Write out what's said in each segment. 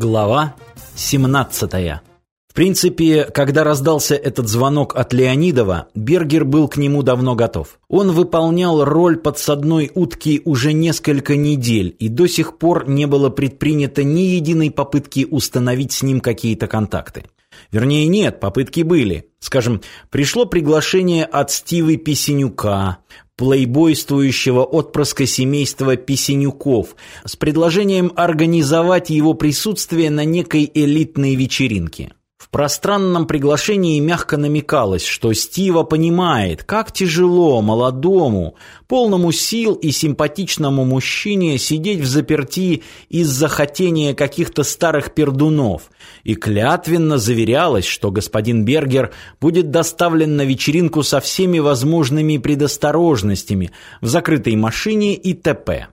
Глава 17. В принципе, когда раздался этот звонок от Леонидова, Бергер был к нему давно готов. Он выполнял роль подсадной утки уже несколько недель, и до сих пор не было предпринято ни единой попытки установить с ним какие-то контакты. Вернее, нет, попытки были. Скажем, пришло приглашение от Стивы Песенюка, плейбойствующего отпрыска семейства Песенюков, с предложением организовать его присутствие на некой элитной вечеринке. В пространном приглашении мягко намекалось, что Стива понимает, как тяжело молодому, полному сил и симпатичному мужчине сидеть в заперти из-за хотения каких-то старых пердунов, и клятвенно заверялось, что господин Бергер будет доставлен на вечеринку со всеми возможными предосторожностями в закрытой машине и т.п.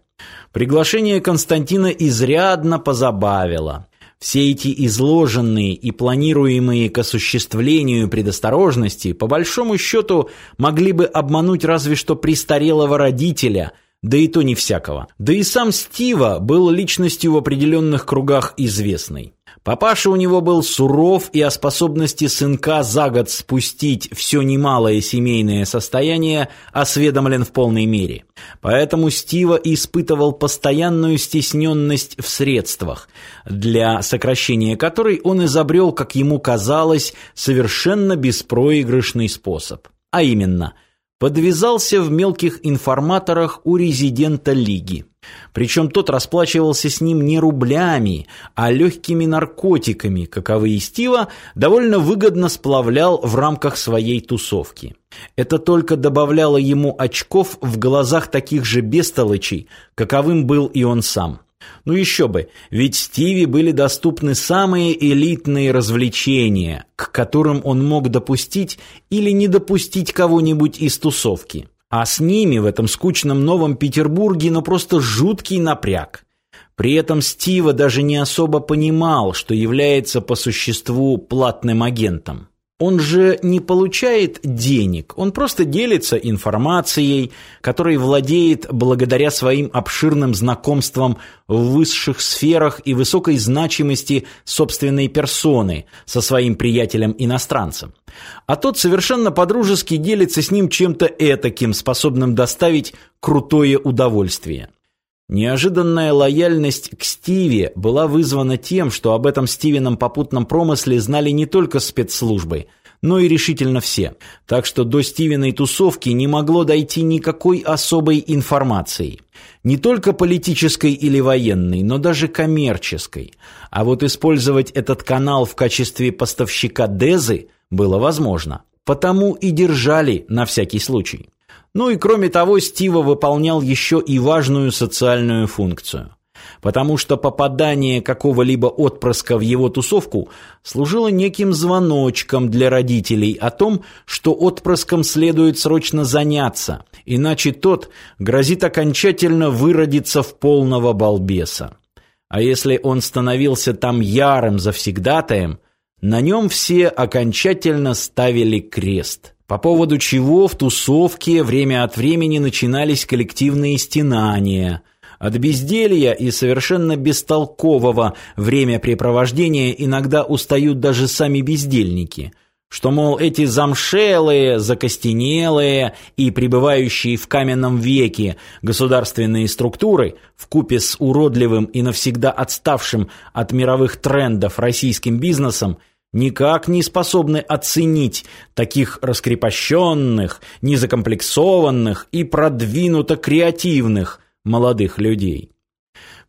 Приглашение Константина изрядно позабавило. Все эти изложенные и планируемые к осуществлению предосторожности, по большому счету, могли бы обмануть разве что престарелого родителя, да и то не всякого. Да и сам Стива был личностью в определенных кругах известной. Папаша у него был суров и о способности сынка за год спустить все немалое семейное состояние осведомлен в полной мере. Поэтому Стива испытывал постоянную стесненность в средствах, для сокращения которой он изобрел, как ему казалось, совершенно беспроигрышный способ. А именно, подвязался в мелких информаторах у резидента Лиги. Причем тот расплачивался с ним не рублями, а легкими наркотиками, каковы и Стива довольно выгодно сплавлял в рамках своей тусовки. Это только добавляло ему очков в глазах таких же бестолочей, каковым был и он сам. Ну еще бы, ведь Стиви были доступны самые элитные развлечения, к которым он мог допустить или не допустить кого-нибудь из тусовки. А с ними в этом скучном Новом Петербурге ну просто жуткий напряг. При этом Стива даже не особо понимал, что является по существу платным агентом. Он же не получает денег, он просто делится информацией, которой владеет благодаря своим обширным знакомствам в высших сферах и высокой значимости собственной персоны со своим приятелем-иностранцем. А тот совершенно подружески делится с ним чем-то этаким, способным доставить крутое удовольствие. Неожиданная лояльность к Стиве была вызвана тем, что об этом Стивином попутном промысле знали не только спецслужбы, но и решительно все. Так что до Стивиной тусовки не могло дойти никакой особой информации. Не только политической или военной, но даже коммерческой. А вот использовать этот канал в качестве поставщика Дезы было возможно. Потому и держали на всякий случай. Ну и кроме того, Стива выполнял еще и важную социальную функцию. Потому что попадание какого-либо отпрыска в его тусовку служило неким звоночком для родителей о том, что отпрыском следует срочно заняться, иначе тот грозит окончательно выродиться в полного балбеса. А если он становился там ярым завсегдатаем, на нем все окончательно ставили крест – по поводу чего в тусовке время от времени начинались коллективные стенания. От безделья и совершенно бестолкового времяпрепровождения иногда устают даже сами бездельники. Что, мол, эти замшелые, закостенелые и пребывающие в каменном веке государственные структуры в купе с уродливым и навсегда отставшим от мировых трендов российским бизнесом – никак не способны оценить таких раскрепощенных, незакомплексованных и продвинуто креативных молодых людей.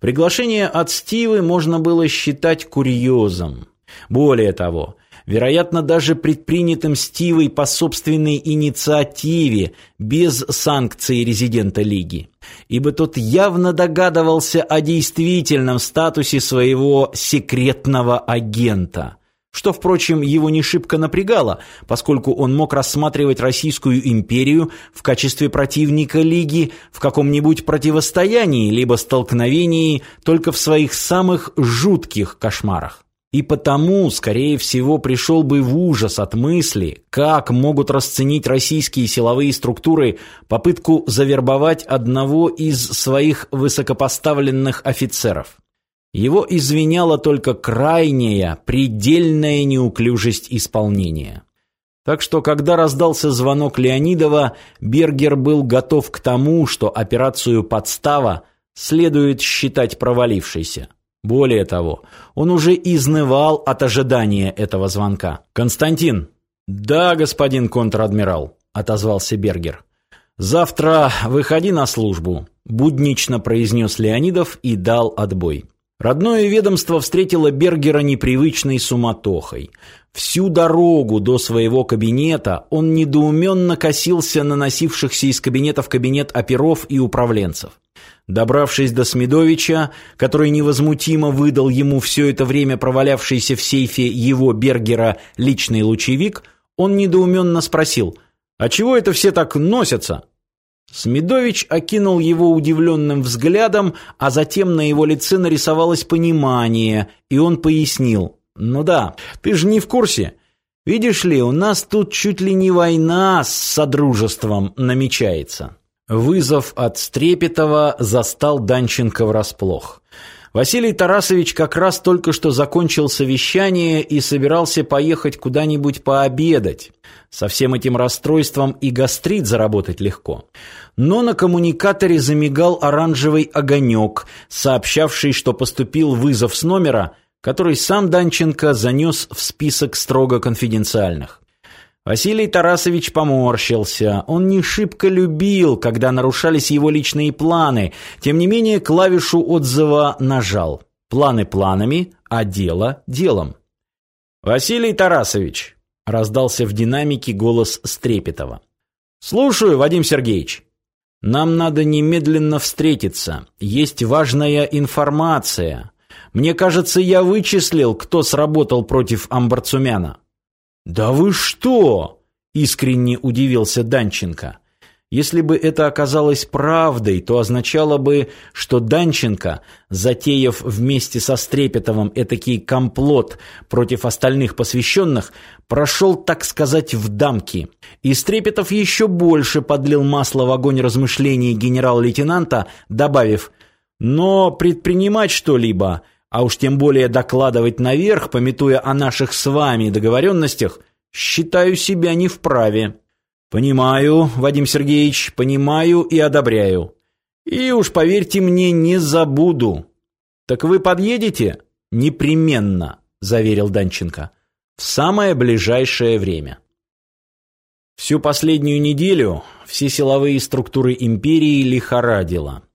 Приглашение от Стивы можно было считать курьезом. Более того, вероятно, даже предпринятым Стивой по собственной инициативе, без санкций резидента Лиги. Ибо тот явно догадывался о действительном статусе своего секретного агента – что, впрочем, его не шибко напрягало, поскольку он мог рассматривать Российскую империю в качестве противника Лиги в каком-нибудь противостоянии либо столкновении только в своих самых жутких кошмарах. И потому, скорее всего, пришел бы в ужас от мысли, как могут расценить российские силовые структуры попытку завербовать одного из своих высокопоставленных офицеров. Его извиняла только крайняя, предельная неуклюжесть исполнения. Так что, когда раздался звонок Леонидова, Бергер был готов к тому, что операцию «Подстава» следует считать провалившейся. Более того, он уже изнывал от ожидания этого звонка. «Константин!» «Да, господин контр-адмирал», — отозвался Бергер. «Завтра выходи на службу», — буднично произнес Леонидов и дал отбой. Родное ведомство встретило Бергера непривычной суматохой. Всю дорогу до своего кабинета он недоуменно косился на носившихся из кабинета в кабинет оперов и управленцев. Добравшись до Смедовича, который невозмутимо выдал ему все это время провалявшийся в сейфе его Бергера личный лучевик, он недоуменно спросил «А чего это все так носятся?» Смедович окинул его удивленным взглядом, а затем на его лице нарисовалось понимание, и он пояснил. «Ну да, ты же не в курсе. Видишь ли, у нас тут чуть ли не война с Содружеством намечается». Вызов от Стрепетова застал Данченко врасплох. Василий Тарасович как раз только что закончил совещание и собирался поехать куда-нибудь пообедать. Со всем этим расстройством и гастрит заработать легко. Но на коммуникаторе замигал оранжевый огонек, сообщавший, что поступил вызов с номера, который сам Данченко занес в список строго конфиденциальных. Василий Тарасович поморщился. Он не шибко любил, когда нарушались его личные планы. Тем не менее, клавишу отзыва нажал. Планы планами, а дело делом. «Василий Тарасович», — раздался в динамике голос Стрепетова. «Слушаю, Вадим Сергеевич». «Нам надо немедленно встретиться. Есть важная информация. Мне кажется, я вычислил, кто сработал против Амбарцумяна». «Да вы что?» – искренне удивился Данченко. Если бы это оказалось правдой, то означало бы, что Данченко, затеяв вместе со Стрепетовым этакий комплот против остальных посвященных, прошел, так сказать, в дамки. И Стрепетов еще больше подлил масло в огонь размышлений генерал-лейтенанта, добавив «Но предпринимать что-либо – а уж тем более докладывать наверх, пометуя о наших с вами договоренностях, считаю себя не вправе. Понимаю, Вадим Сергеевич, понимаю и одобряю. И уж поверьте мне, не забуду. Так вы подъедете? Непременно, заверил Данченко. В самое ближайшее время. Всю последнюю неделю все силовые структуры империи лихорадило.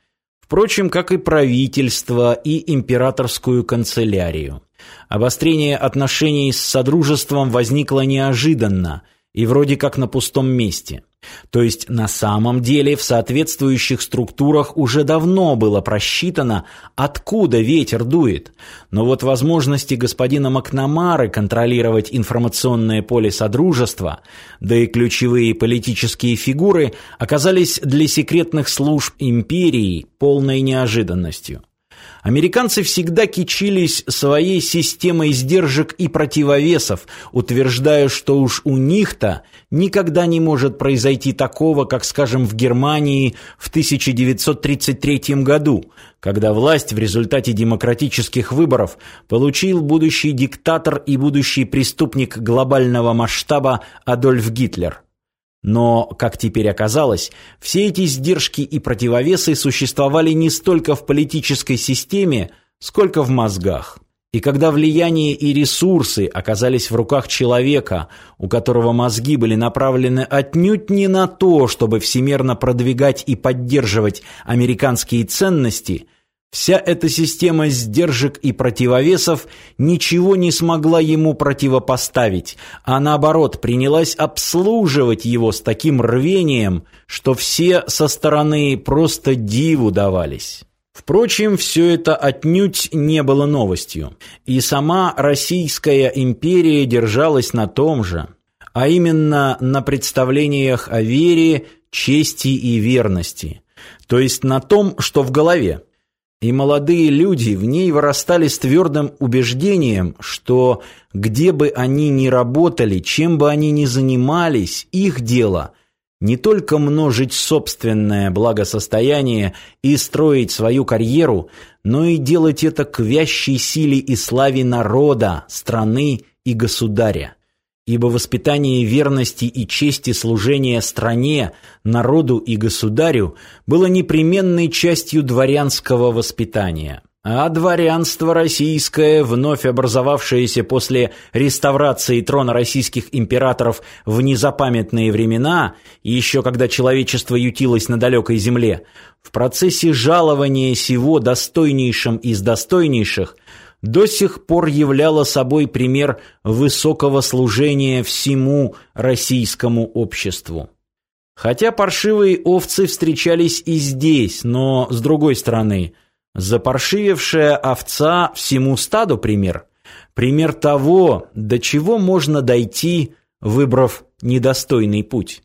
Впрочем, как и правительство и императорскую канцелярию. Обострение отношений с Содружеством возникло неожиданно и вроде как на пустом месте. То есть на самом деле в соответствующих структурах уже давно было просчитано, откуда ветер дует. Но вот возможности господина Макнамары контролировать информационное поле Содружества, да и ключевые политические фигуры оказались для секретных служб империи полной неожиданностью. Американцы всегда кичились своей системой сдержек и противовесов, утверждая, что уж у них-то никогда не может произойти такого, как, скажем, в Германии в 1933 году, когда власть в результате демократических выборов получил будущий диктатор и будущий преступник глобального масштаба Адольф Гитлер. Но, как теперь оказалось, все эти сдержки и противовесы существовали не столько в политической системе, сколько в мозгах. И когда влияние и ресурсы оказались в руках человека, у которого мозги были направлены отнюдь не на то, чтобы всемерно продвигать и поддерживать американские ценности – Вся эта система сдержек и противовесов ничего не смогла ему противопоставить, а наоборот принялась обслуживать его с таким рвением, что все со стороны просто диву давались. Впрочем, все это отнюдь не было новостью, и сама Российская империя держалась на том же, а именно на представлениях о вере, чести и верности, то есть на том, что в голове. И молодые люди в ней вырастали с твердым убеждением, что где бы они ни работали, чем бы они ни занимались, их дело не только множить собственное благосостояние и строить свою карьеру, но и делать это к вящей силе и славе народа, страны и государя. Ибо воспитание верности и чести служения стране, народу и государю было непременной частью дворянского воспитания – а дворянство российское, вновь образовавшееся после реставрации трона российских императоров в незапамятные времена, еще когда человечество ютилось на далекой земле, в процессе жалования сего достойнейшим из достойнейших, до сих пор являло собой пример высокого служения всему российскому обществу. Хотя паршивые овцы встречались и здесь, но, с другой стороны – Запаршивевшая овца всему стаду пример. Пример того, до чего можно дойти, выбрав недостойный путь.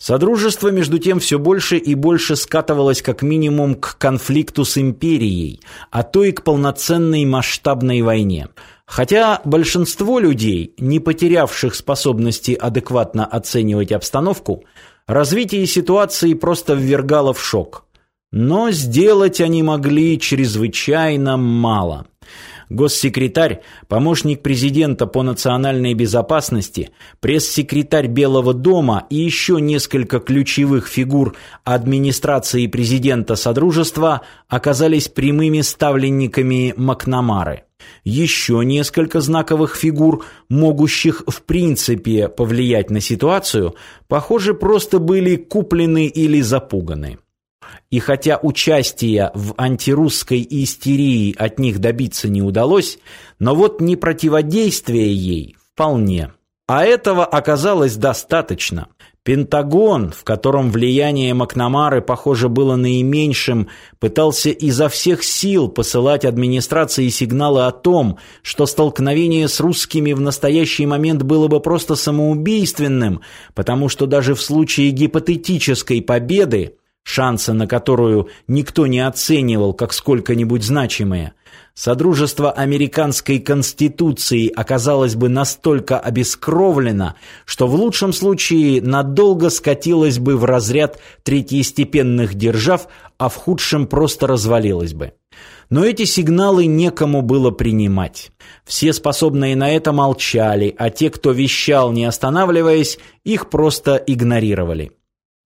Содружество, между тем, все больше и больше скатывалось как минимум к конфликту с империей, а то и к полноценной масштабной войне. Хотя большинство людей, не потерявших способности адекватно оценивать обстановку, развитие ситуации просто ввергало в шок – но сделать они могли чрезвычайно мало. Госсекретарь, помощник президента по национальной безопасности, пресс-секретарь Белого дома и еще несколько ключевых фигур администрации президента Содружества оказались прямыми ставленниками Макнамары. Еще несколько знаковых фигур, могущих в принципе повлиять на ситуацию, похоже, просто были куплены или запуганы. И хотя участия в антирусской истерии от них добиться не удалось, но вот не противодействие ей вполне. А этого оказалось достаточно. Пентагон, в котором влияние Макнамары, похоже, было наименьшим, пытался изо всех сил посылать администрации сигналы о том, что столкновение с русскими в настоящий момент было бы просто самоубийственным, потому что даже в случае гипотетической победы шансы на которую никто не оценивал как сколько-нибудь значимые, Содружество американской конституции оказалось бы настолько обескровлено, что в лучшем случае надолго скатилось бы в разряд третьестепенных держав, а в худшем просто развалилось бы. Но эти сигналы некому было принимать. Все способные на это молчали, а те, кто вещал, не останавливаясь, их просто игнорировали.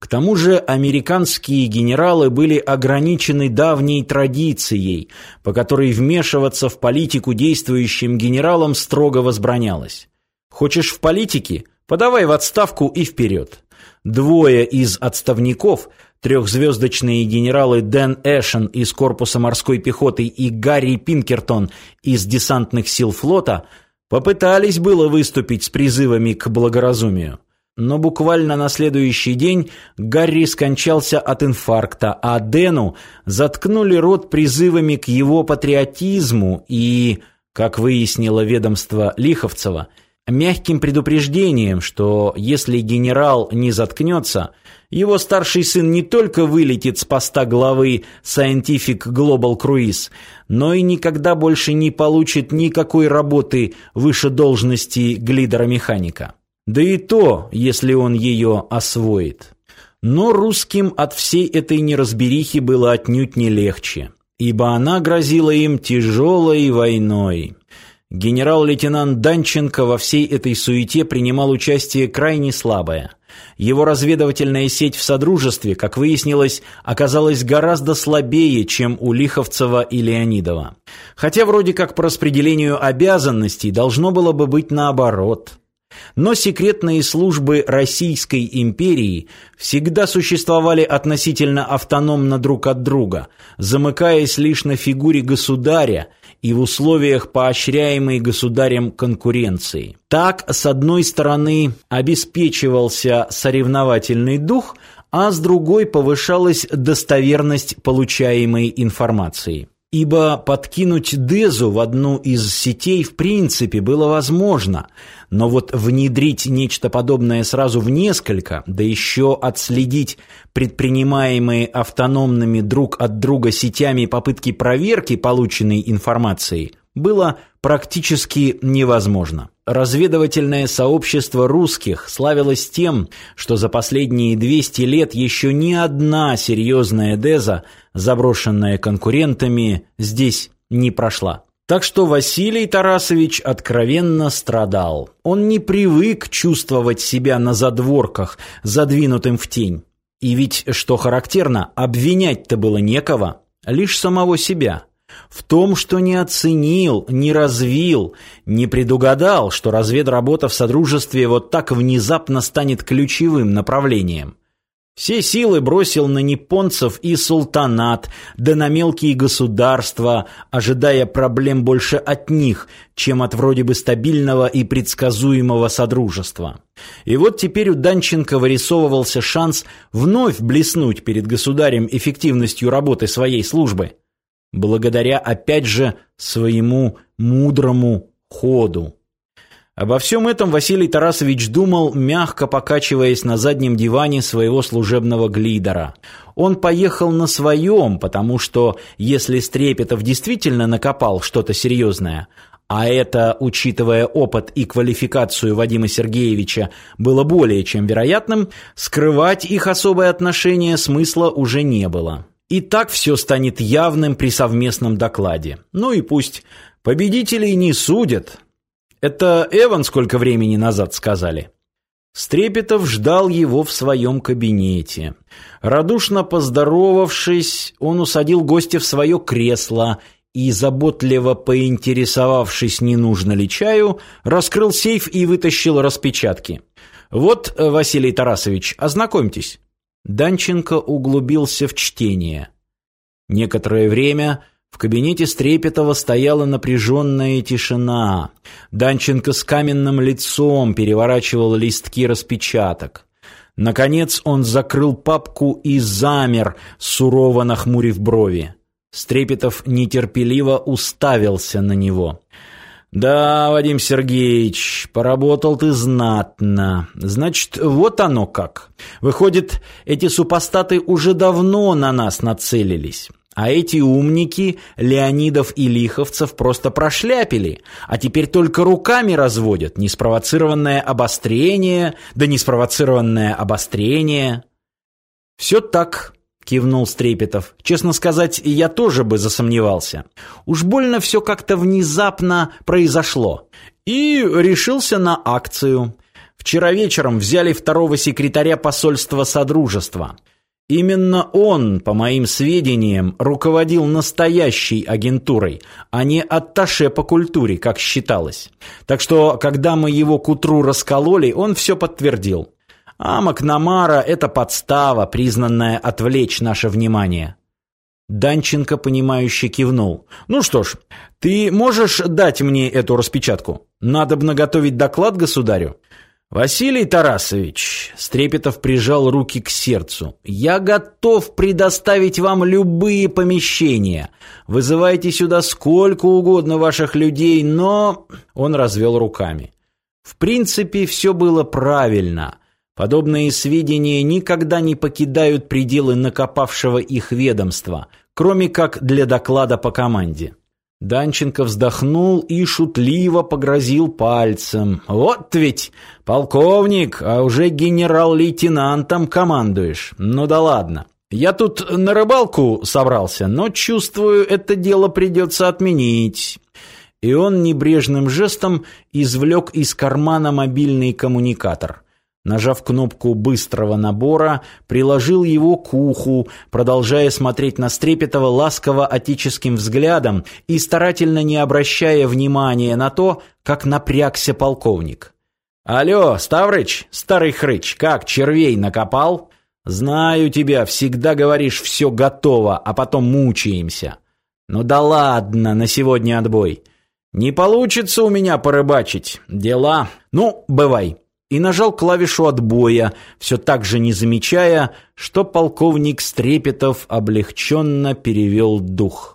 К тому же американские генералы были ограничены давней традицией, по которой вмешиваться в политику действующим генералам строго возбранялось. Хочешь в политике? Подавай в отставку и вперед. Двое из отставников, трехзвездочные генералы Дэн Эшен из корпуса морской пехоты и Гарри Пинкертон из десантных сил флота, попытались было выступить с призывами к благоразумию. Но буквально на следующий день Гарри скончался от инфаркта, а Дэну заткнули рот призывами к его патриотизму и, как выяснило ведомство Лиховцева, мягким предупреждением, что если генерал не заткнется, его старший сын не только вылетит с поста главы Scientific Global Cruise, но и никогда больше не получит никакой работы выше должности глидера-механика. Да и то, если он ее освоит. Но русским от всей этой неразберихи было отнюдь не легче, ибо она грозила им тяжелой войной. Генерал-лейтенант Данченко во всей этой суете принимал участие крайне слабое. Его разведывательная сеть в Содружестве, как выяснилось, оказалась гораздо слабее, чем у Лиховцева и Леонидова. Хотя вроде как по распределению обязанностей должно было бы быть наоборот – но секретные службы Российской империи всегда существовали относительно автономно друг от друга, замыкаясь лишь на фигуре государя и в условиях поощряемой государем конкуренции. Так, с одной стороны, обеспечивался соревновательный дух, а с другой повышалась достоверность получаемой информации ибо подкинуть Дезу в одну из сетей в принципе было возможно, но вот внедрить нечто подобное сразу в несколько, да еще отследить предпринимаемые автономными друг от друга сетями попытки проверки полученной информации, было практически невозможно. Разведывательное сообщество русских славилось тем, что за последние 200 лет еще ни одна серьезная деза, заброшенная конкурентами, здесь не прошла. Так что Василий Тарасович откровенно страдал. Он не привык чувствовать себя на задворках, задвинутым в тень. И ведь, что характерно, обвинять-то было некого, лишь самого себя. В том, что не оценил, не развил, не предугадал, что разведработа в Содружестве вот так внезапно станет ключевым направлением. Все силы бросил на японцев и султанат, да на мелкие государства, ожидая проблем больше от них, чем от вроде бы стабильного и предсказуемого содружества. И вот теперь у Данченко вырисовывался шанс вновь блеснуть перед государем эффективностью работы своей службы, благодаря опять же своему мудрому ходу. Обо всем этом Василий Тарасович думал, мягко покачиваясь на заднем диване своего служебного глидера. Он поехал на своем, потому что, если Стрепетов действительно накопал что-то серьезное, а это, учитывая опыт и квалификацию Вадима Сергеевича, было более чем вероятным, скрывать их особое отношение смысла уже не было. И так все станет явным при совместном докладе. Ну и пусть победителей не судят, это Эван сколько времени назад сказали. Стрепетов ждал его в своем кабинете. Радушно поздоровавшись, он усадил гостя в свое кресло и, заботливо поинтересовавшись, не нужно ли чаю, раскрыл сейф и вытащил распечатки. «Вот, Василий Тарасович, ознакомьтесь». Данченко углубился в чтение. Некоторое время в кабинете Стрепетова стояла напряженная тишина. Данченко с каменным лицом переворачивал листки распечаток. Наконец он закрыл папку и замер, сурово нахмурив брови. Стрепетов нетерпеливо уставился на него. «Да, Вадим Сергеевич, поработал ты знатно. Значит, вот оно как. Выходит, эти супостаты уже давно на нас нацелились. А эти умники, Леонидов и Лиховцев, просто прошляпили, а теперь только руками разводят неспровоцированное обострение, да неспровоцированное обострение. «Все так», — кивнул Стрепетов. «Честно сказать, я тоже бы засомневался. Уж больно все как-то внезапно произошло. И решился на акцию. Вчера вечером взяли второго секретаря посольства Содружества». Именно он, по моим сведениям, руководил настоящей агентурой, а не атташе по культуре, как считалось. Так что, когда мы его к утру раскололи, он все подтвердил. А Макнамара – это подстава, признанная отвлечь наше внимание. Данченко, понимающе кивнул. «Ну что ж, ты можешь дать мне эту распечатку? Надо бы наготовить доклад государю». «Василий Тарасович», — Стрепетов прижал руки к сердцу, — «я готов предоставить вам любые помещения. Вызывайте сюда сколько угодно ваших людей, но...» Он развел руками. В принципе, все было правильно. Подобные сведения никогда не покидают пределы накопавшего их ведомства, кроме как для доклада по команде. Данченко вздохнул и шутливо погрозил пальцем. «Вот ведь, полковник, а уже генерал-лейтенантом командуешь. Ну да ладно. Я тут на рыбалку собрался, но чувствую, это дело придется отменить». И он небрежным жестом извлек из кармана мобильный коммуникатор. Нажав кнопку быстрого набора, приложил его к уху, продолжая смотреть на Стрепетова ласково отеческим взглядом и старательно не обращая внимания на то, как напрягся полковник. «Алло, Ставрыч, старый хрыч, как, червей накопал?» «Знаю тебя, всегда говоришь, все готово, а потом мучаемся». «Ну да ладно, на сегодня отбой. Не получится у меня порыбачить. Дела. Ну, бывай» и нажал клавишу отбоя, все так же не замечая, что полковник Стрепетов облегченно перевел дух.